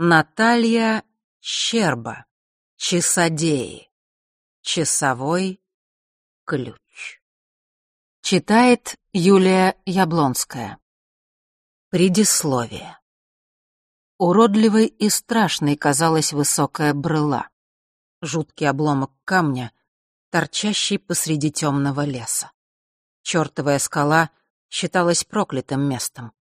Наталья Щерба. Часодеи. Часовой ключ. Читает Юлия Яблонская. Предисловие. Уродливой и страшной казалась высокая брыла. Жуткий обломок камня, торчащий посреди темного леса. Чертовая скала считалась проклятым местом.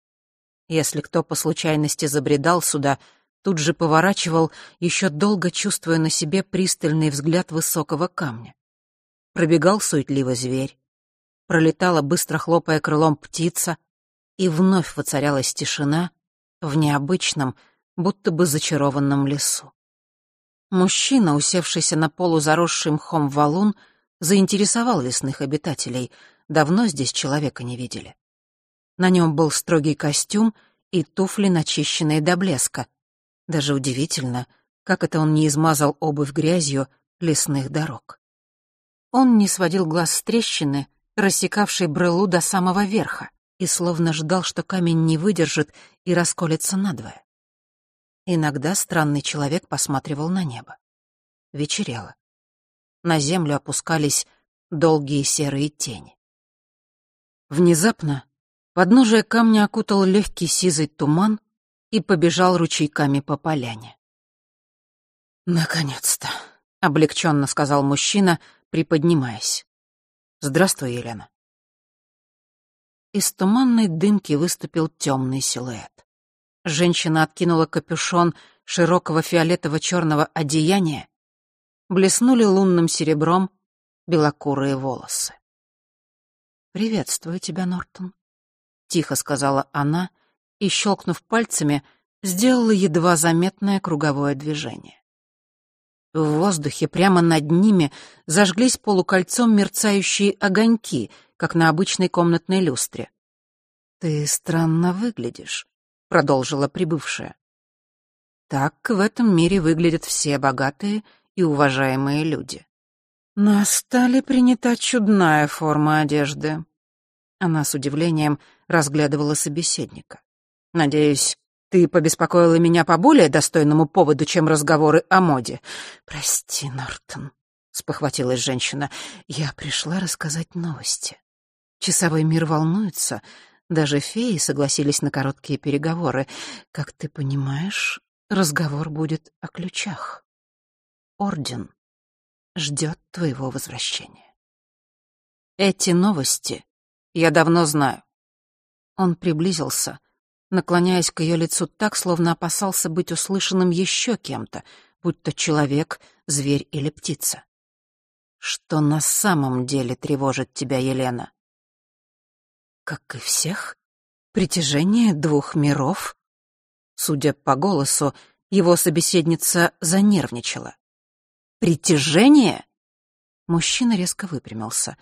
Если кто по случайности забредал сюда, тут же поворачивал, еще долго чувствуя на себе пристальный взгляд высокого камня. Пробегал суетливо зверь, пролетала, быстро хлопая крылом, птица, и вновь воцарялась тишина в необычном, будто бы зачарованном лесу. Мужчина, усевшийся на полу заросший мхом валун, заинтересовал лесных обитателей. Давно здесь человека не видели. На нем был строгий костюм и туфли, начищенные до блеска. Даже удивительно, как это он не измазал обувь грязью лесных дорог. Он не сводил глаз с трещины, рассекавшей брелу до самого верха, и словно ждал, что камень не выдержит и расколется надвое. Иногда странный человек посматривал на небо. Вечерело. На землю опускались долгие серые тени. Внезапно Подножие камня окутал легкий сизый туман и побежал ручейками по поляне. «Наконец-то», — облегченно сказал мужчина, приподнимаясь. «Здравствуй, Елена». Из туманной дымки выступил темный силуэт. Женщина откинула капюшон широкого фиолетово-черного одеяния, блеснули лунным серебром белокурые волосы. «Приветствую тебя, Нортон», — тихо сказала она и, щелкнув пальцами, сделала едва заметное круговое движение. В воздухе прямо над ними зажглись полукольцом мерцающие огоньки, как на обычной комнатной люстре. «Ты странно выглядишь», — продолжила прибывшая. «Так в этом мире выглядят все богатые и уважаемые люди». На стали принята чудная форма одежды. Она с удивлением разглядывала собеседника. «Надеюсь, ты побеспокоила меня по более достойному поводу, чем разговоры о моде?» «Прости, Нортон», — спохватилась женщина. «Я пришла рассказать новости. Часовой мир волнуется. Даже феи согласились на короткие переговоры. Как ты понимаешь, разговор будет о ключах. Орден ждет твоего возвращения. Эти новости я давно знаю. Он приблизился, наклоняясь к ее лицу так, словно опасался быть услышанным еще кем-то, будь то человек, зверь или птица. Что на самом деле тревожит тебя, Елена? Как и всех, притяжение двух миров. Судя по голосу, его собеседница занервничала. «Притяжение?» Мужчина резко выпрямился.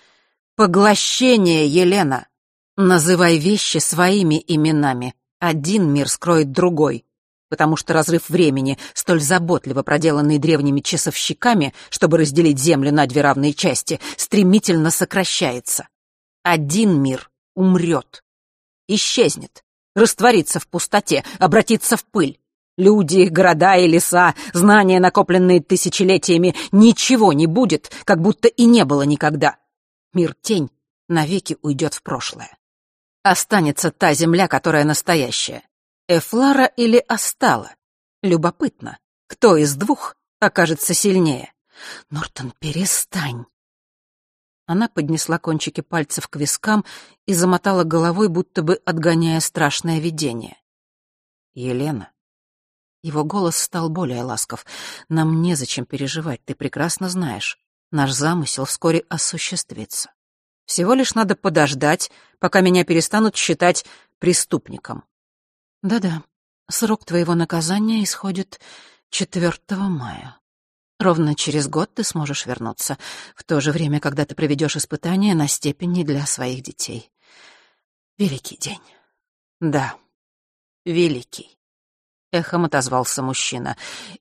«Поглощение, Елена!» Называй вещи своими именами. Один мир скроет другой. Потому что разрыв времени, столь заботливо проделанный древними часовщиками, чтобы разделить Землю на две равные части, стремительно сокращается. Один мир умрет. Исчезнет. Растворится в пустоте, обратится в пыль. Люди, города и леса, знания, накопленные тысячелетиями, ничего не будет, как будто и не было никогда. Мир-тень навеки уйдет в прошлое останется та земля, которая настоящая. Эфлара или Астала? Любопытно, кто из двух окажется сильнее? Нортон, перестань. Она поднесла кончики пальцев к вискам и замотала головой, будто бы отгоняя страшное видение. «Елена». Его голос стал более ласков. «Нам незачем переживать, ты прекрасно знаешь. Наш замысел вскоре осуществится. Всего лишь надо подождать, пока меня перестанут считать преступником. Да-да, срок твоего наказания исходит 4 мая. Ровно через год ты сможешь вернуться, в то же время, когда ты проведешь испытания на степени для своих детей. Великий день. Да, великий. Эхом отозвался мужчина.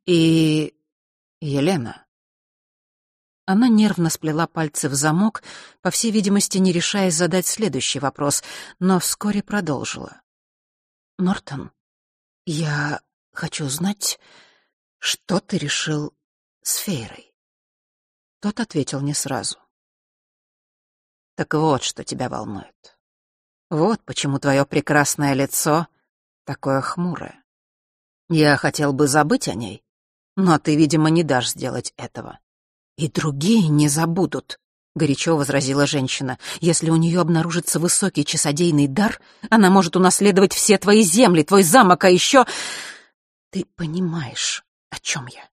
И... Елена, она нервно сплела пальцы в замок, по всей видимости, не решаясь задать следующий вопрос, но вскоре продолжила. «Нортон, я хочу знать, что ты решил с Фейрой. Тот ответил не сразу. Так вот, что тебя волнует. Вот почему твое прекрасное лицо такое хмурое. Я хотел бы забыть о ней, но ты, видимо, не дашь сделать этого. И другие не забудут, — горячо возразила женщина. «Если у нее обнаружится высокий часодейный дар, она может унаследовать все твои земли, твой замок, а еще...» «Ты понимаешь, о чем я?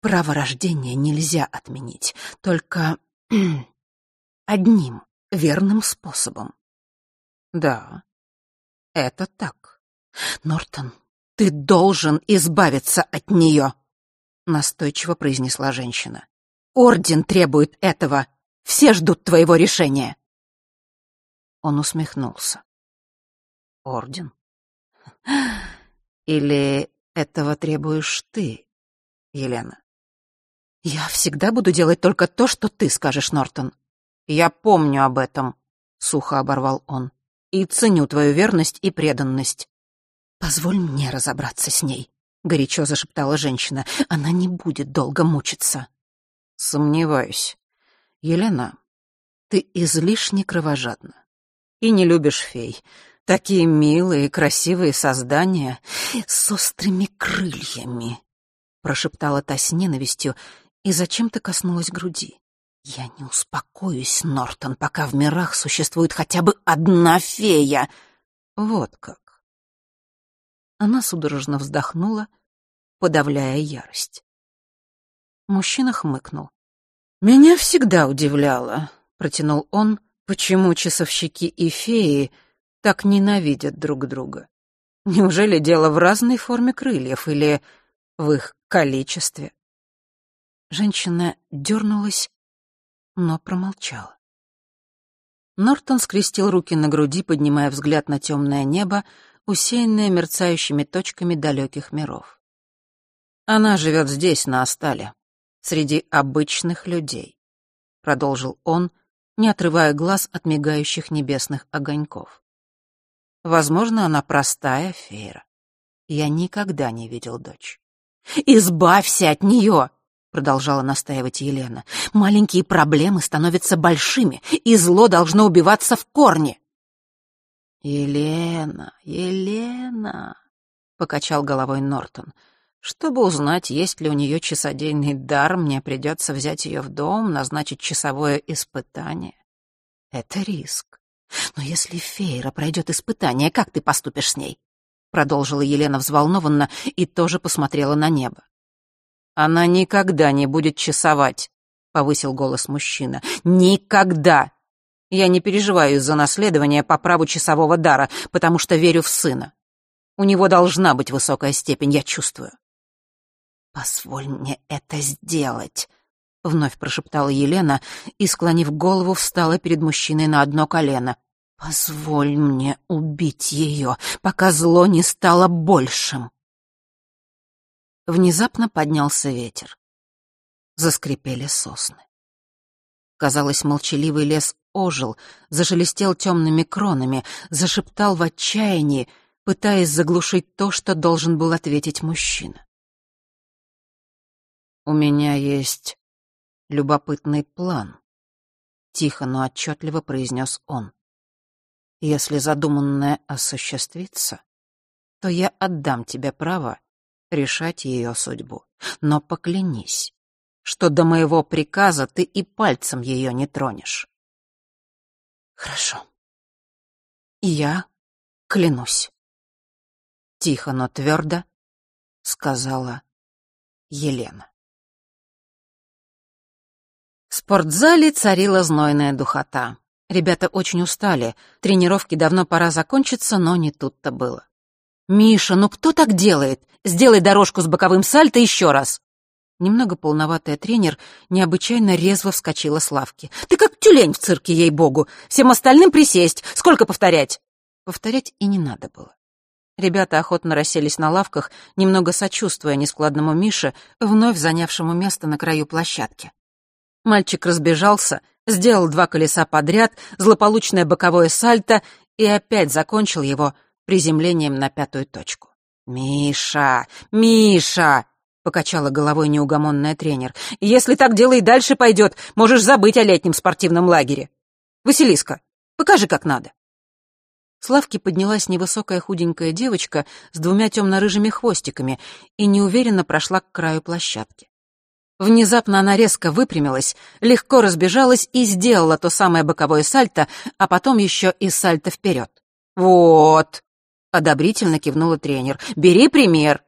Право рождения нельзя отменить, только одним верным способом». «Да, это так. Нортон, ты должен избавиться от нее», — настойчиво произнесла женщина. «Орден требует этого. Все ждут твоего решения». Он усмехнулся. «Орден? Или этого требуешь ты, Елена?» «Я всегда буду делать только то, что ты скажешь, Нортон». «Я помню об этом», — сухо оборвал он, «и ценю твою верность и преданность». «Позволь мне разобраться с ней», — горячо зашептала женщина. «Она не будет долго мучиться». «Сомневаюсь. Елена, ты излишне кровожадна. И не любишь фей. Такие милые, красивые создания с острыми крыльями», — прошептала та с ненавистью и зачем-то коснулась груди. «Я не успокоюсь, Нортон, пока в мирах существует хотя бы одна фея!» «Вот как!» Она судорожно вздохнула, подавляя ярость. Мужчина хмыкнул. «Меня всегда удивляло», — протянул он, «почему часовщики и феи так ненавидят друг друга. Неужели дело в разной форме крыльев или в их количестве?» Женщина дернулась, но промолчала. Нортон скрестил руки на груди, поднимая взгляд на темное небо, усеянное мерцающими точками далеких миров. Она живет здесь, на Астале, среди обычных людей», — продолжил он, не отрывая глаз от мигающих небесных огоньков. «Возможно, она простая феера. Я никогда не видел дочь». «Избавься от нее!» — продолжала настаивать Елена. «Маленькие проблемы становятся большими, и зло должно убиваться в корне». «Елена, Елена!» — покачал головой Нортон — чтобы узнать, есть ли у нее часодейный дар, мне придется взять ее в дом, назначить часовое испытание. Это риск. Но если Фейра пройдет испытание, как ты поступишь с ней? Продолжила Елена взволнованно и тоже посмотрела на небо. Она никогда не будет часовать, повысил голос мужчина. Никогда! Я не переживаю из-за наследования по праву часового дара, потому что верю в сына. У него должна быть высокая степень, я чувствую. «Позволь мне это сделать», — вновь прошептала Елена и, склонив голову, встала перед мужчиной на одно колено. «Позволь мне убить ее, пока зло не стало большим». Внезапно поднялся ветер. Заскрипели сосны. Казалось, молчаливый лес ожил, зашелестел темными кронами, зашептал в отчаянии, пытаясь заглушить то, что должен был ответить мужчина. «У меня есть любопытный план», — тихо, но отчетливо произнес он. «Если задуманное осуществится, то я отдам тебе право решать ее судьбу. Но поклянись, что до моего приказа ты и пальцем ее не тронешь». «Хорошо. Я клянусь», — тихо, но твердо сказала Елена. В спортзале царила знойная духота. Ребята очень устали, тренировки давно пора закончиться, но не тут-то было. «Миша, ну кто так делает? Сделай дорожку с боковым сальто еще раз!» Немного полноватая тренер необычайно резво вскочила с лавки. «Ты как тюлень в цирке, ей-богу! Всем остальным присесть! Сколько повторять?» Повторять и не надо было. Ребята охотно расселись на лавках, немного сочувствуя нескладному Мише, вновь занявшему место на краю площадки. Мальчик разбежался, сделал два колеса подряд, злополучное боковое сальто и опять закончил его приземлением на пятую точку. «Миша! Миша!» — покачала головой неугомонная тренер. «Если так дело и дальше пойдет, можешь забыть о летнем спортивном лагере. Василиска, покажи, как надо». С поднялась невысокая худенькая девочка с двумя темно-рыжими хвостиками и неуверенно прошла к краю площадки. Внезапно она резко выпрямилась, легко разбежалась и сделала то самое боковое сальто, а потом еще и сальто вперед. «Вот!» — одобрительно кивнула тренер. «Бери пример!»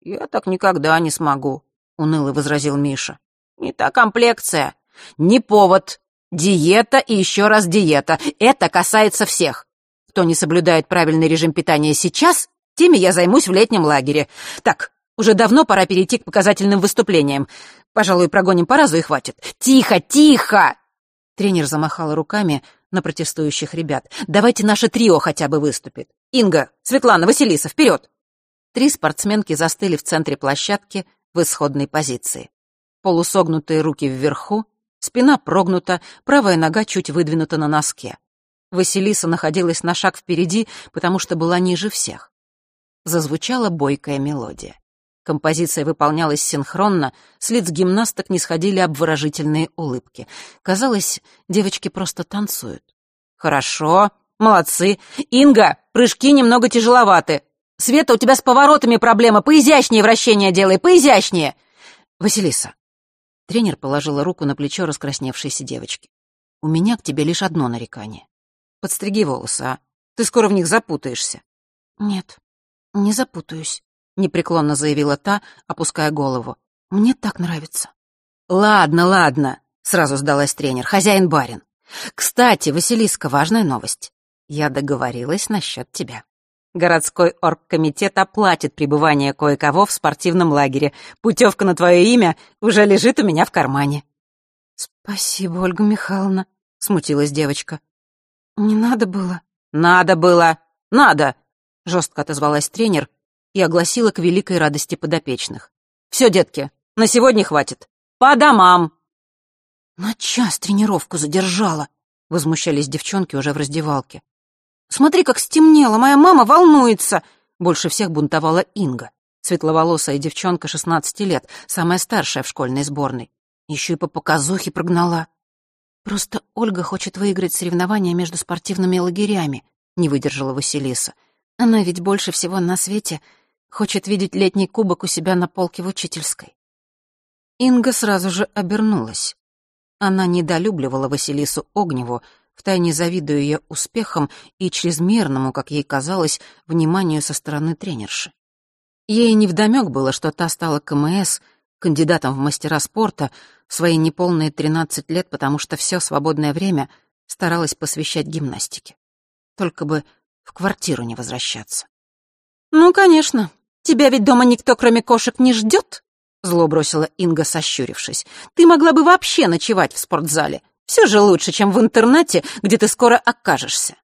«Я так никогда не смогу», — уныло возразил Миша. «Не та комплекция. Не повод. Диета и еще раз диета. Это касается всех. Кто не соблюдает правильный режим питания сейчас, теми я займусь в летнем лагере. Так, уже давно пора перейти к показательным выступлениям. Пожалуй, прогоним по разу и хватит. Тихо, тихо!» Тренер замахала руками на протестующих ребят. «Давайте наше трио хотя бы выступит. Инга, Светлана, Василиса, вперед!» Три спортсменки застыли в центре площадки в исходной позиции. Полусогнутые руки вверху, спина прогнута, правая нога чуть выдвинута на носке. Василиса находилась на шаг впереди, потому что была ниже всех. Зазвучала бойкая мелодия. Композиция выполнялась синхронно, с лиц гимнасток не сходили обворожительные улыбки. Казалось, девочки просто танцуют. «Хорошо, молодцы. Инга, прыжки немного тяжеловаты. Света, у тебя с поворотами проблема, поизящнее вращение делай, поизящнее!» «Василиса». Тренер положила руку на плечо раскрасневшейся девочки. «У меня к тебе лишь одно нарекание. Подстриги волосы, а? Ты скоро в них запутаешься». «Нет, не запутаюсь», — непреклонно заявила та, опуская голову. «Мне так нравится». «Ладно, ладно», — сразу сдалась тренер, хозяин-барин. «Кстати, Василиска, важная новость. Я договорилась насчет тебя». Городской оргкомитет оплатит пребывание кое-кого в спортивном лагере. Путевка на твое имя уже лежит у меня в кармане». «Спасибо, Ольга Михайловна», — смутилась девочка. «Не надо было». «Надо было! Надо!» — жестко отозвалась тренер и огласила к великой радости подопечных. «Все, детки, на сегодня хватит. По домам!» «На час тренировку задержала», — возмущались девчонки уже в раздевалке. Смотри, как стемнело, моя мама волнуется!» Больше всех бунтовала Инга, светловолосая девчонка 16 лет, самая старшая в школьной сборной. Еще и по показухе прогнала. «Просто Ольга хочет выиграть соревнования между спортивными лагерями», — не выдержала Василиса. «Она ведь больше всего на свете хочет видеть летний кубок у себя на полке в учительской». Инга сразу же обернулась. Она недолюбливала Василису Огневу, втайне завидуя ее успехам и чрезмерному, как ей казалось, вниманию со стороны тренерши. Ей невдомёк было, что та стала КМС, кандидатом в мастера спорта, в свои неполные 13 лет, потому что все свободное время старалась посвящать гимнастике. Только бы в квартиру не возвращаться. «Ну, конечно. Тебя ведь дома никто, кроме кошек, не ждет», — зло бросила Инга, сощурившись. «Ты могла бы вообще ночевать в спортзале. Все же лучше, чем в интернате, где ты скоро окажешься.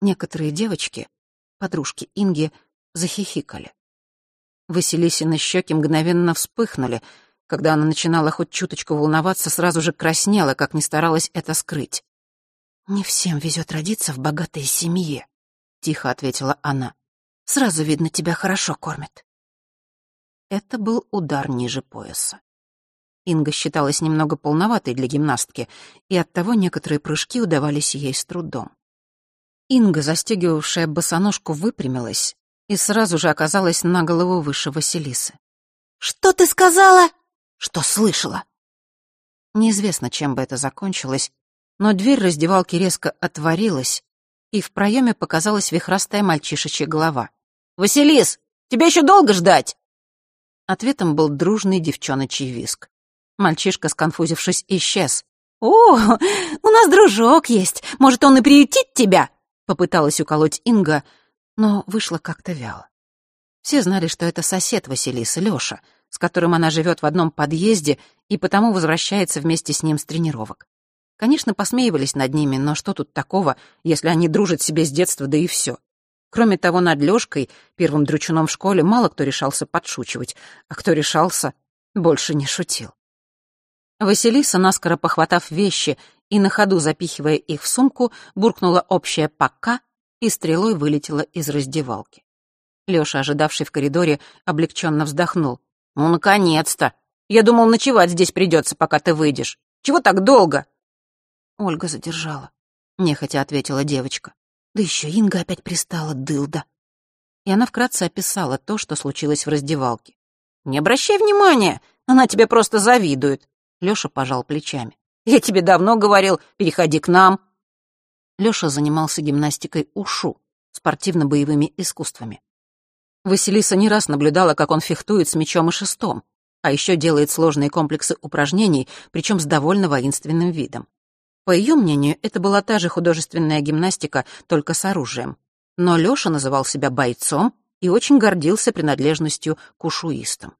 Некоторые девочки, подружки Инги, захихикали. Василисины щеки мгновенно вспыхнули. Когда она начинала хоть чуточку волноваться, сразу же краснела, как не старалась это скрыть. «Не всем везет родиться в богатой семье», — тихо ответила она. «Сразу видно, тебя хорошо кормят». Это был удар ниже пояса. Инга считалась немного полноватой для гимнастки, и оттого некоторые прыжки удавались ей с трудом. Инга, застегивавшая босоножку, выпрямилась и сразу же оказалась на голову выше Василисы. «Что ты сказала?» «Что слышала?» Неизвестно, чем бы это закончилось, но дверь раздевалки резко отворилась, и в проеме показалась вихрастая мальчишечья голова. «Василис, тебя еще долго ждать?» Ответом был дружный девчоночий виск. Мальчишка, сконфузившись, исчез. «О, у нас дружок есть. Может, он и приютит тебя?» Попыталась уколоть Инга, но вышло как-то вяло. Все знали, что это сосед Василисы, Лёша, с которым она живет в одном подъезде и потому возвращается вместе с ним с тренировок. Конечно, посмеивались над ними, но что тут такого, если они дружат себе с детства, да и все. Кроме того, над Лёшкой, первым дручуном в школе, мало кто решался подшучивать, а кто решался, больше не шутил. Василиса, наскоро похватав вещи и на ходу запихивая их в сумку, буркнула общее «пока» и стрелой вылетела из раздевалки. Лёша, ожидавший в коридоре, облегченно вздохнул. «Ну, наконец-то! Я думал, ночевать здесь придется, пока ты выйдешь. Чего так долго?» Ольга задержала. Нехотя ответила девочка. Да еще Инга опять пристала, дылда. И она вкратце описала то, что случилось в раздевалке. «Не обращай внимания, она тебе просто завидует», — Лёша пожал плечами. «Я тебе давно говорил, переходи к нам». Лёша занимался гимнастикой УШУ, спортивно-боевыми искусствами. Василиса не раз наблюдала, как он фехтует с мечом и шестом, а еще делает сложные комплексы упражнений, причем с довольно воинственным видом. По ее мнению, это была та же художественная гимнастика, только с оружием. Но Лёша называл себя бойцом и очень гордился принадлежностью к ушуистам.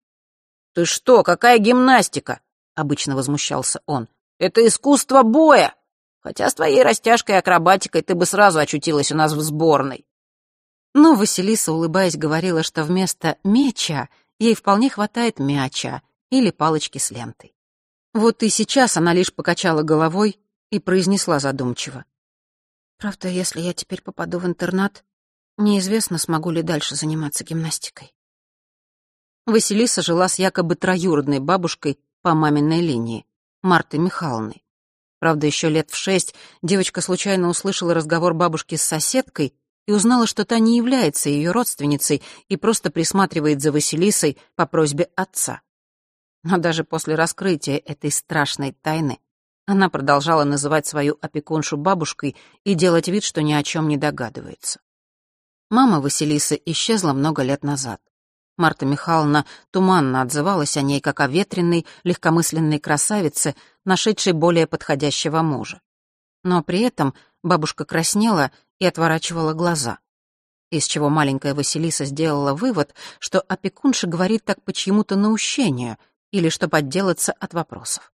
«Ты что, какая гимнастика?» — обычно возмущался он. «Это искусство боя! Хотя с твоей растяжкой и акробатикой ты бы сразу очутилась у нас в сборной». Но Василиса, улыбаясь, говорила, что вместо меча ей вполне хватает мяча или палочки с лентой. Вот и сейчас она лишь покачала головой и произнесла задумчиво. «Правда, если я теперь попаду в интернат, неизвестно, смогу ли дальше заниматься гимнастикой». Василиса жила с якобы троюродной бабушкой по маминой линии, Мартой Михайловной. Правда, еще лет в шесть девочка случайно услышала разговор бабушки с соседкой и узнала, что та не является ее родственницей и просто присматривает за Василисой по просьбе отца. Но даже после раскрытия этой страшной тайны она продолжала называть свою опекуншу бабушкой и делать вид, что ни о чем не догадывается. Мама Василисы исчезла много лет назад. Марта Михайловна туманно отзывалась о ней как о ветреной, легкомысленной красавице, нашедшей более подходящего мужа. Но при этом бабушка краснела и отворачивала глаза. Из чего маленькая Василиса сделала вывод, что опекунша говорит так по чьему-то наущению или чтобы отделаться от вопросов.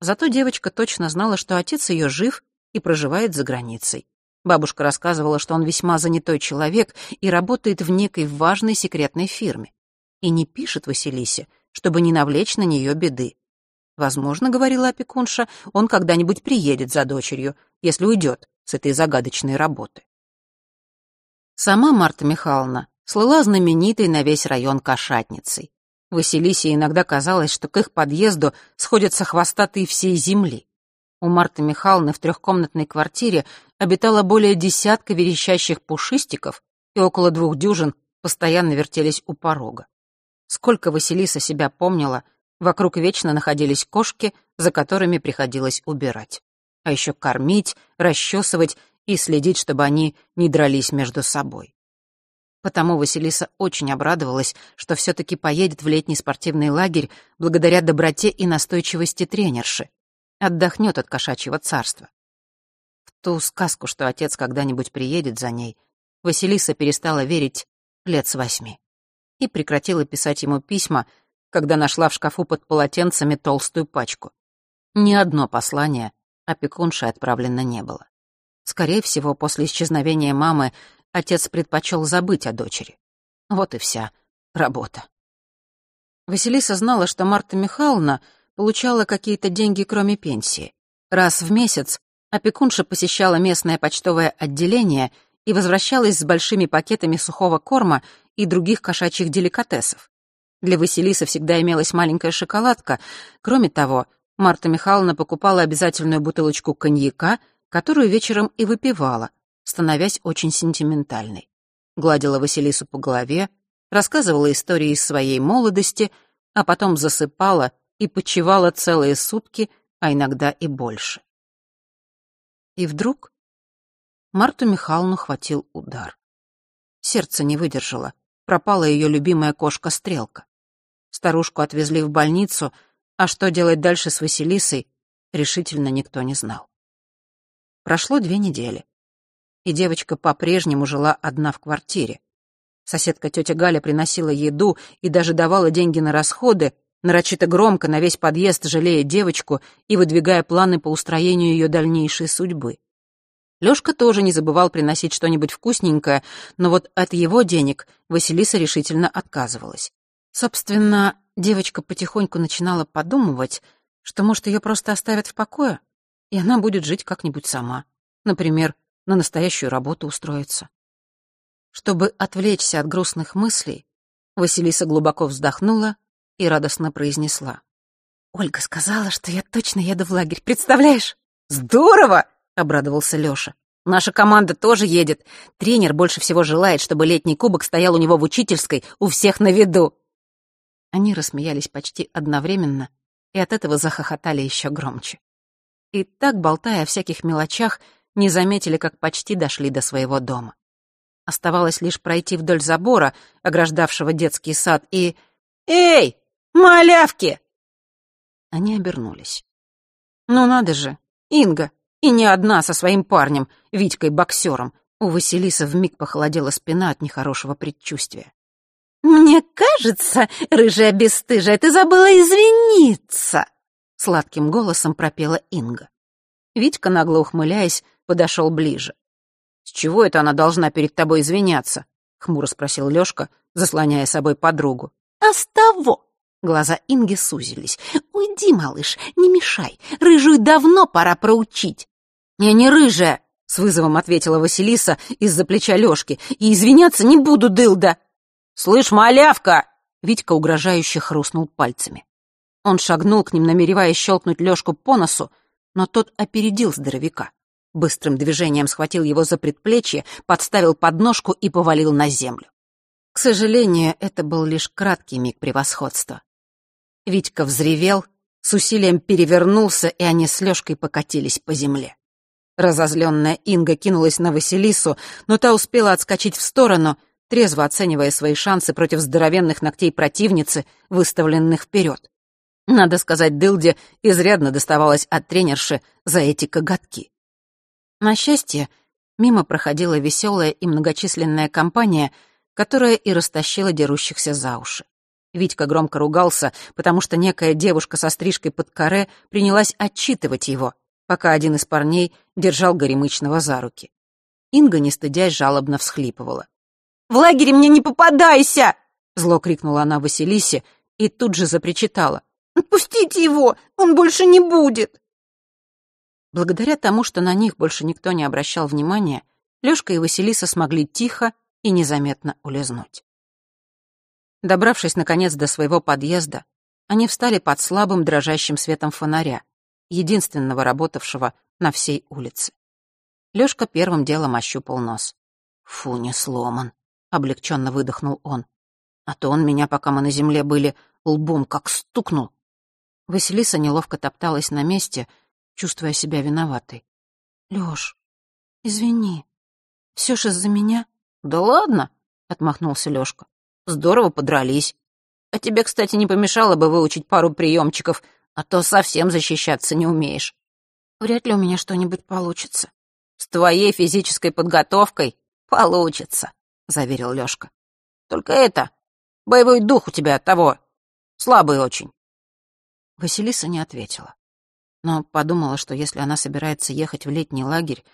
Зато девочка точно знала, что отец ее жив и проживает за границей. Бабушка рассказывала, что он весьма занятой человек и работает в некой важной секретной фирме. И не пишет Василисе, чтобы не навлечь на нее беды. Возможно, говорила опекунша, он когда-нибудь приедет за дочерью, если уйдет с этой загадочной работы. Сама Марта Михайловна слыла знаменитой на весь район кошатницей. Василисе иногда казалось, что к их подъезду сходятся хвостатые всей земли. У Марты Михайловны в трехкомнатной квартире обитало более десятка верещащих пушистиков, и около двух дюжин постоянно вертелись у порога. Сколько Василиса себя помнила, вокруг вечно находились кошки, за которыми приходилось убирать. А еще кормить, расчесывать и следить, чтобы они не дрались между собой. Потому Василиса очень обрадовалась, что все-таки поедет в летний спортивный лагерь благодаря доброте и настойчивости тренерши. Отдохнет от кошачьего царства. В ту сказку, что отец когда-нибудь приедет за ней, Василиса перестала верить лет с восьми и прекратила писать ему письма, когда нашла в шкафу под полотенцами толстую пачку. Ни одно послание опекунше отправлено не было. Скорее всего, после исчезновения мамы отец предпочел забыть о дочери. Вот и вся работа. Василиса знала, что Марта Михайловна получала какие-то деньги, кроме пенсии. Раз в месяц опекунша посещала местное почтовое отделение и возвращалась с большими пакетами сухого корма и других кошачьих деликатесов. Для Василисы всегда имелась маленькая шоколадка. Кроме того, Марта Михайловна покупала обязательную бутылочку коньяка, которую вечером и выпивала, становясь очень сентиментальной. Гладила Василису по голове, рассказывала истории из своей молодости, а потом засыпала и почивала целые сутки, а иногда и больше. И вдруг Марту Михайловну хватил удар. Сердце не выдержало, пропала ее любимая кошка-стрелка. Старушку отвезли в больницу, а что делать дальше с Василисой, решительно никто не знал. Прошло две недели и девочка по-прежнему жила одна в квартире. Соседка тетя Галя приносила еду и даже давала деньги на расходы, нарочито громко на весь подъезд жалея девочку и выдвигая планы по устроению ее дальнейшей судьбы. Лёшка тоже не забывал приносить что-нибудь вкусненькое, но вот от его денег Василиса решительно отказывалась. Собственно, девочка потихоньку начинала подумывать, что, может, ее просто оставят в покое, и она будет жить как-нибудь сама. Например, на настоящую работу устроиться. Чтобы отвлечься от грустных мыслей, Василиса глубоко вздохнула и радостно произнесла. «Ольга сказала, что я точно еду в лагерь, представляешь?» «Здорово!» — обрадовался Лёша. «Наша команда тоже едет. Тренер больше всего желает, чтобы летний кубок стоял у него в учительской, у всех на виду». Они рассмеялись почти одновременно и от этого захохотали еще громче. И так, болтая о всяких мелочах, не заметили, как почти дошли до своего дома. Оставалось лишь пройти вдоль забора, ограждавшего детский сад, и... «Эй, малявки!» Они обернулись. «Ну надо же, Инга, и не одна со своим парнем, Витькой-боксером». У Василисы вмиг похолодела спина от нехорошего предчувствия. «Мне кажется, рыжая бесстыжая, ты забыла извиниться!» Сладким голосом пропела Инга. Витька, нагло ухмыляясь, подошел ближе. «С чего это она должна перед тобой извиняться?» — хмуро спросил Лёшка, заслоняя собой подругу. «А с того!» — глаза Инги сузились. «Уйди, малыш, не мешай. Рыжую давно пора проучить». «Я не рыжая!» — с вызовом ответила Василиса из-за плеча Лёшки. «И извиняться не буду, дылда!» «Слышь, малявка!» — Витька угрожающе хрустнул пальцами. Он шагнул к ним, намереваясь щелкнуть Лёшку по носу, но тот опередил здоровяка. Быстрым движением схватил его за предплечье, подставил подножку и повалил на землю. К сожалению, это был лишь краткий миг превосходства. Витька взревел, с усилием перевернулся, и они с Лёшкой покатились по земле. Разозленная Инга кинулась на Василису, но та успела отскочить в сторону, трезво оценивая свои шансы против здоровенных ногтей противницы, выставленных вперед. Надо сказать, Дылде изрядно доставалось от тренерши за эти коготки. На счастье, мимо проходила веселая и многочисленная компания, которая и растащила дерущихся за уши. Витька громко ругался, потому что некая девушка со стрижкой под каре принялась отчитывать его, пока один из парней держал Горемычного за руки. Инга, не стыдясь, жалобно всхлипывала. «В лагере мне не попадайся!» Зло крикнула она Василисе и тут же запричитала. «Отпустите его! Он больше не будет!» Благодаря тому, что на них больше никто не обращал внимания, Лёшка и Василиса смогли тихо и незаметно улизнуть. Добравшись, наконец, до своего подъезда, они встали под слабым дрожащим светом фонаря, единственного работавшего на всей улице. Лёшка первым делом ощупал нос. «Фу, не сломан», — облегченно выдохнул он. «А то он меня, пока мы на земле были, лбом как стукнул». Василиса неловко топталась на месте, чувствуя себя виноватой. «Лёш, извини, всё ж из-за меня?» «Да ладно», — отмахнулся Лёшка. «Здорово подрались. А тебе, кстати, не помешало бы выучить пару приёмчиков, а то совсем защищаться не умеешь». «Вряд ли у меня что-нибудь получится». «С твоей физической подготовкой получится», — заверил Лёшка. «Только это, боевой дух у тебя того, слабый очень». Василиса не ответила но подумала, что если она собирается ехать в летний лагерь,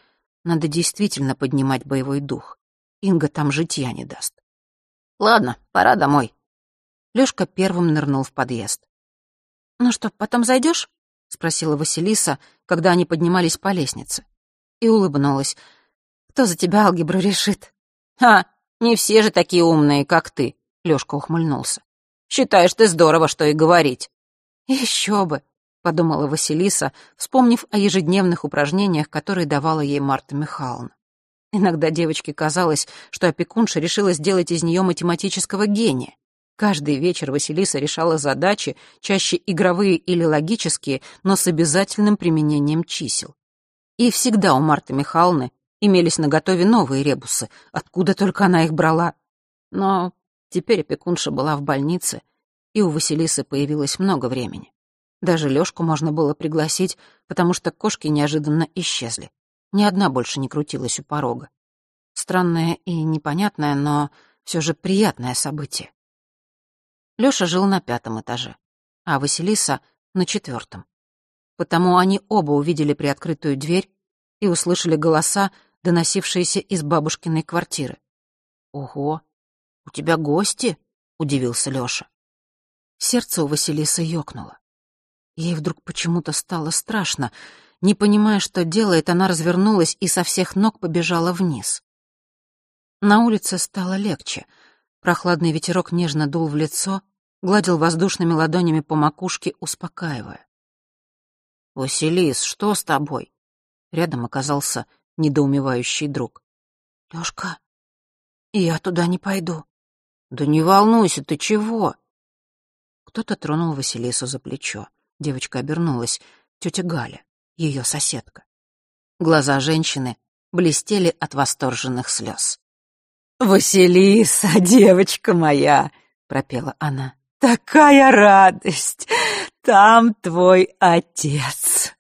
надо действительно поднимать боевой дух. Инга там житья не даст. Ладно, пора домой. Лёшка первым нырнул в подъезд. «Ну что, потом зайдёшь?» — спросила Василиса, когда они поднимались по лестнице. И улыбнулась. «Кто за тебя алгебру решит?» «Ха, не все же такие умные, как ты», — Лёшка ухмыльнулся. «Считаешь ты здорово, что и говорить». «Ещё бы», подумала Василиса, вспомнив о ежедневных упражнениях, которые давала ей Марта Михайловна. Иногда девочке казалось, что опекунша решила сделать из нее математического гения. Каждый вечер Василиса решала задачи, чаще игровые или логические, но с обязательным применением чисел. И всегда у Марты Михайловны имелись наготове новые ребусы, откуда только она их брала. Но теперь опекунша была в больнице, и у Василисы появилось много времени. Даже Лёшку можно было пригласить, потому что кошки неожиданно исчезли. Ни одна больше не крутилась у порога. Странное и непонятное, но все же приятное событие. Лёша жил на пятом этаже, а Василиса — на четвертом. Потому они оба увидели приоткрытую дверь и услышали голоса, доносившиеся из бабушкиной квартиры. «Ого, у тебя гости?» — удивился Лёша. Сердце у Василисы ёкнуло. Ей вдруг почему-то стало страшно. Не понимая, что делает, она развернулась и со всех ног побежала вниз. На улице стало легче. Прохладный ветерок нежно дул в лицо, гладил воздушными ладонями по макушке, успокаивая. «Василис, что с тобой?» Рядом оказался недоумевающий друг. «Лёшка, я туда не пойду». «Да не волнуйся, ты чего?» Кто-то тронул Василису за плечо. Девочка обернулась. Тетя Галя, ее соседка. Глаза женщины блестели от восторженных слез. «Василиса, девочка моя!» — пропела она. «Такая радость! Там твой отец!»